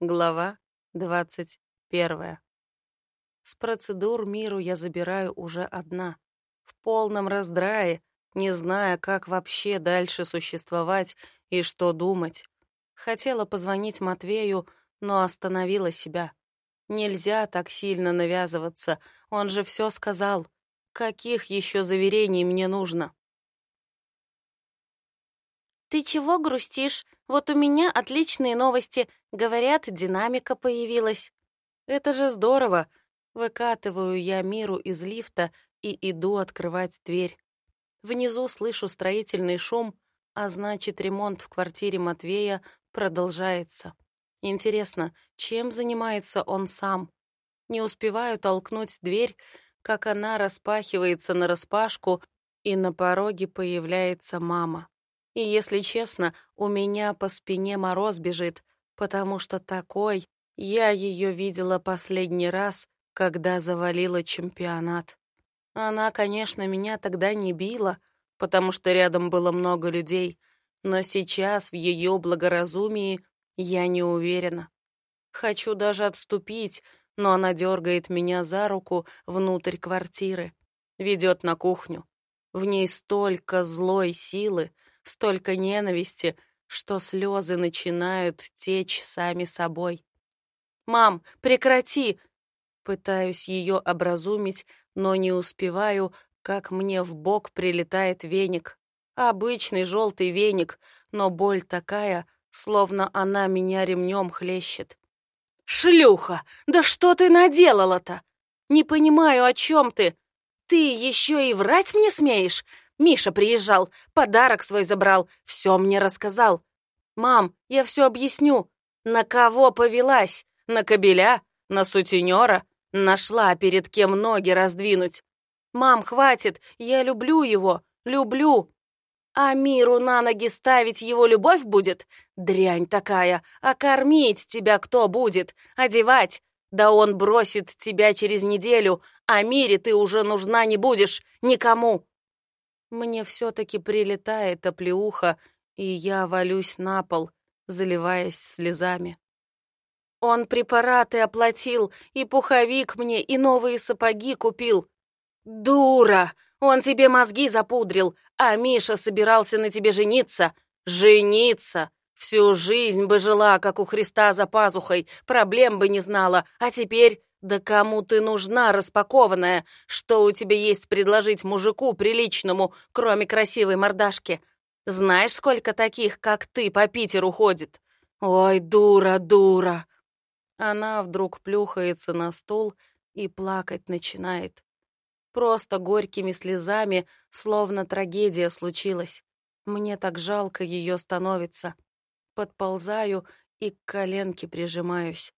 Глава двадцать первая. С процедур миру я забираю уже одна. В полном раздрае, не зная, как вообще дальше существовать и что думать. Хотела позвонить Матвею, но остановила себя. Нельзя так сильно навязываться, он же все сказал. Каких еще заверений мне нужно? «Ты чего грустишь? Вот у меня отличные новости. Говорят, динамика появилась». «Это же здорово!» Выкатываю я миру из лифта и иду открывать дверь. Внизу слышу строительный шум, а значит, ремонт в квартире Матвея продолжается. Интересно, чем занимается он сам? Не успеваю толкнуть дверь, как она распахивается нараспашку, и на пороге появляется мама. И, если честно, у меня по спине мороз бежит, потому что такой я ее видела последний раз, когда завалила чемпионат. Она, конечно, меня тогда не била, потому что рядом было много людей, но сейчас в ее благоразумии я не уверена. Хочу даже отступить, но она дергает меня за руку внутрь квартиры, ведет на кухню. В ней столько злой силы, столько ненависти, что слезы начинают течь сами собой. «Мам, прекрати!» Пытаюсь ее образумить, но не успеваю, как мне в бок прилетает веник. Обычный желтый веник, но боль такая, словно она меня ремнем хлещет. «Шлюха! Да что ты наделала-то? Не понимаю, о чем ты. Ты еще и врать мне смеешь? Миша приезжал, подарок свой забрал, все мне рассказал. Мам, я все объясню. На кого повелась? На кобеля? На сутенера? Нашла, перед кем ноги раздвинуть. Мам, хватит, я люблю его, люблю. А миру на ноги ставить его любовь будет? Дрянь такая, а кормить тебя кто будет? Одевать? Да он бросит тебя через неделю, а мире ты уже нужна не будешь никому. Мне все-таки прилетает оплеуха, и я валюсь на пол, заливаясь слезами. Он препараты оплатил, и пуховик мне, и новые сапоги купил. Дура! Он тебе мозги запудрил, а Миша собирался на тебе жениться. Жениться! Всю жизнь бы жила, как у Христа за пазухой, проблем бы не знала, а теперь «Да кому ты нужна, распакованная? Что у тебя есть предложить мужику приличному, кроме красивой мордашки? Знаешь, сколько таких, как ты, по Питеру ходит? Ой, дура, дура!» Она вдруг плюхается на стул и плакать начинает. Просто горькими слезами, словно трагедия случилась. Мне так жалко ее становится. Подползаю и к коленке прижимаюсь.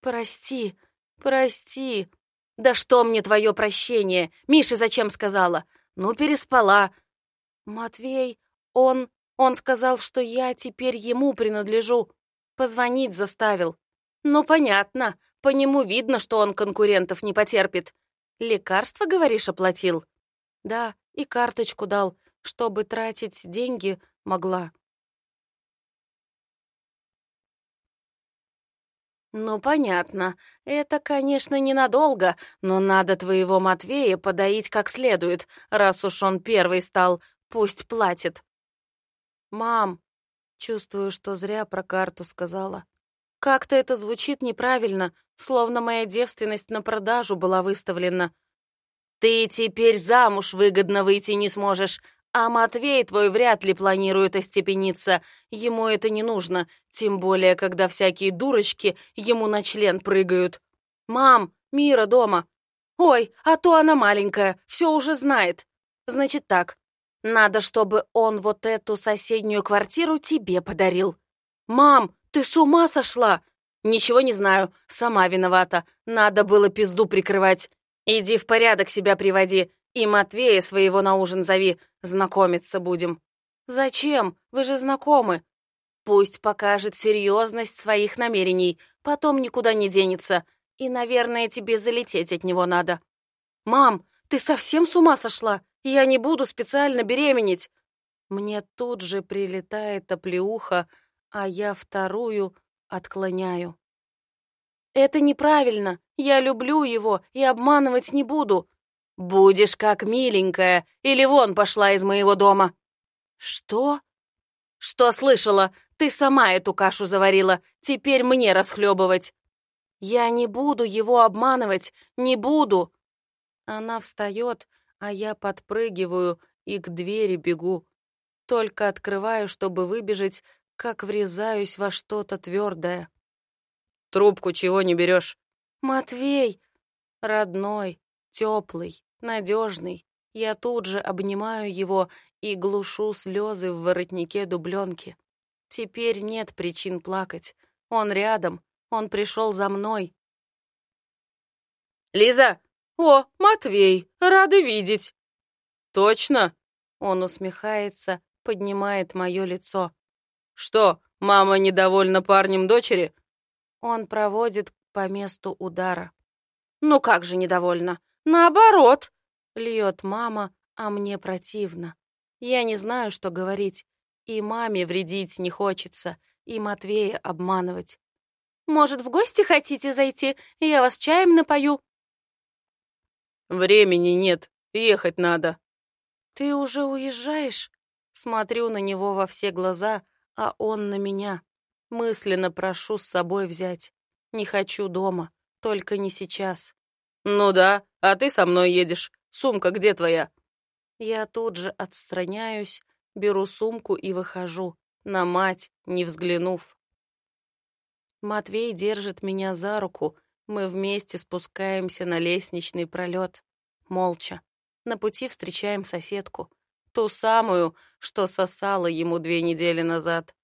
«Прости!» «Прости». «Да что мне твое прощение? Мише зачем сказала? Ну, переспала». «Матвей, он... он сказал, что я теперь ему принадлежу. Позвонить заставил». «Ну, понятно. По нему видно, что он конкурентов не потерпит. Лекарство, говоришь, оплатил?» «Да, и карточку дал, чтобы тратить деньги могла». «Ну, понятно. Это, конечно, ненадолго, но надо твоего Матвея подоить как следует, раз уж он первый стал. Пусть платит». «Мам!» Чувствую, что зря про карту сказала. Как-то это звучит неправильно, словно моя девственность на продажу была выставлена. «Ты теперь замуж выгодно выйти не сможешь, а Матвей твой вряд ли планирует остепениться. Ему это не нужно, тем более, когда всякие дурочки ему на член прыгают. «Мам, Мира дома!» «Ой, а то она маленькая, все уже знает!» «Значит так, надо, чтобы он вот эту соседнюю квартиру тебе подарил». «Мам, ты с ума сошла?» «Ничего не знаю, сама виновата. Надо было пизду прикрывать. Иди в порядок себя приводи. И Матвея своего на ужин зови, знакомиться будем». «Зачем? Вы же знакомы». «Пусть покажет серьезность своих намерений, потом никуда не денется, и, наверное, тебе залететь от него надо». «Мам, ты совсем с ума сошла? Я не буду специально беременеть». Мне тут же прилетает оплеуха, а я вторую отклоняю. Это неправильно. Я люблю его и обманывать не буду. Будешь как миленькая, или вон пошла из моего дома. Что? Что слышала? Ты сама эту кашу заварила. Теперь мне расхлебывать. Я не буду его обманывать, не буду. Она встает, а я подпрыгиваю и к двери бегу. Только открываю, чтобы выбежать, как врезаюсь во что-то твердое. Трубку чего не берешь? Матвей, родной, теплый, надежный. Я тут же обнимаю его и глушу слезы в воротнике дубленки. Теперь нет причин плакать. Он рядом, он пришел за мной. «Лиза! О, Матвей! Рады видеть!» «Точно?» Он усмехается, поднимает мое лицо. «Что, мама недовольна парнем дочери?» Он проводит по месту удара. «Ну как же недовольна? Наоборот!» Льет мама, а мне противно. Я не знаю, что говорить. И маме вредить не хочется, и Матвея обманывать. Может, в гости хотите зайти? Я вас чаем напою. Времени нет, ехать надо. Ты уже уезжаешь? Смотрю на него во все глаза, а он на меня. Мысленно прошу с собой взять. Не хочу дома, только не сейчас. Ну да, а ты со мной едешь. Сумка где твоя? Я тут же отстраняюсь, беру сумку и выхожу, на мать, не взглянув. Матвей держит меня за руку, мы вместе спускаемся на лестничный пролет. Молча. На пути встречаем соседку. Ту самую, что сосала ему две недели назад.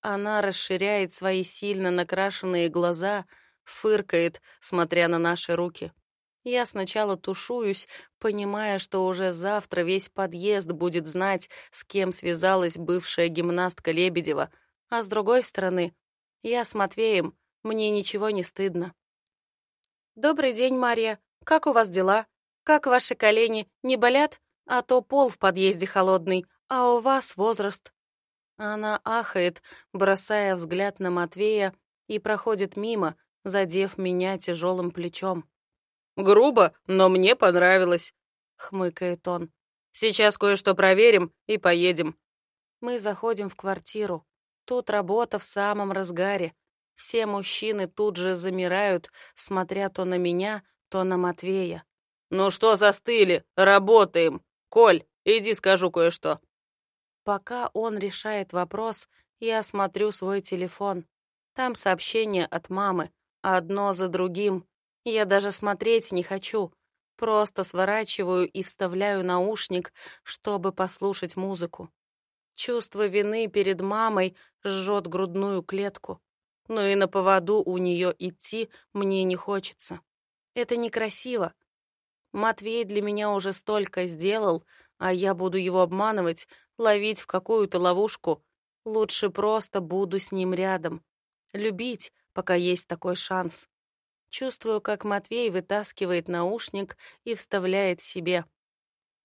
Она расширяет свои сильно накрашенные глаза, фыркает, смотря на наши руки. Я сначала тушуюсь, понимая, что уже завтра весь подъезд будет знать, с кем связалась бывшая гимнастка Лебедева, а с другой стороны, я с Матвеем, мне ничего не стыдно. «Добрый день, Мария. Как у вас дела? Как ваши колени? Не болят? А то пол в подъезде холодный, а у вас возраст». Она ахает, бросая взгляд на Матвея, и проходит мимо, задев меня тяжелым плечом. «Грубо, но мне понравилось», — хмыкает он. «Сейчас кое-что проверим и поедем». Мы заходим в квартиру. Тут работа в самом разгаре. Все мужчины тут же замирают, смотря то на меня, то на Матвея. «Ну что застыли? Работаем! Коль, иди скажу кое-что». Пока он решает вопрос, я смотрю свой телефон. Там сообщения от мамы, одно за другим. Я даже смотреть не хочу. Просто сворачиваю и вставляю наушник, чтобы послушать музыку. Чувство вины перед мамой жжет грудную клетку. Но и на поводу у нее идти мне не хочется. Это некрасиво. Матвей для меня уже столько сделал, а я буду его обманывать, ловить в какую-то ловушку. Лучше просто буду с ним рядом. Любить, пока есть такой шанс. Чувствую, как Матвей вытаскивает наушник и вставляет себе.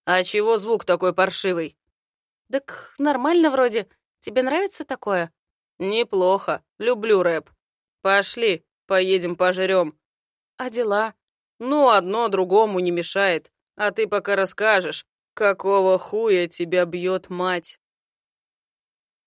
«А чего звук такой паршивый?» «Так нормально вроде. Тебе нравится такое?» «Неплохо. Люблю рэп. Пошли, поедем пожрем». «А дела?» «Ну, одно другому не мешает. А ты пока расскажешь, какого хуя тебя бьет мать».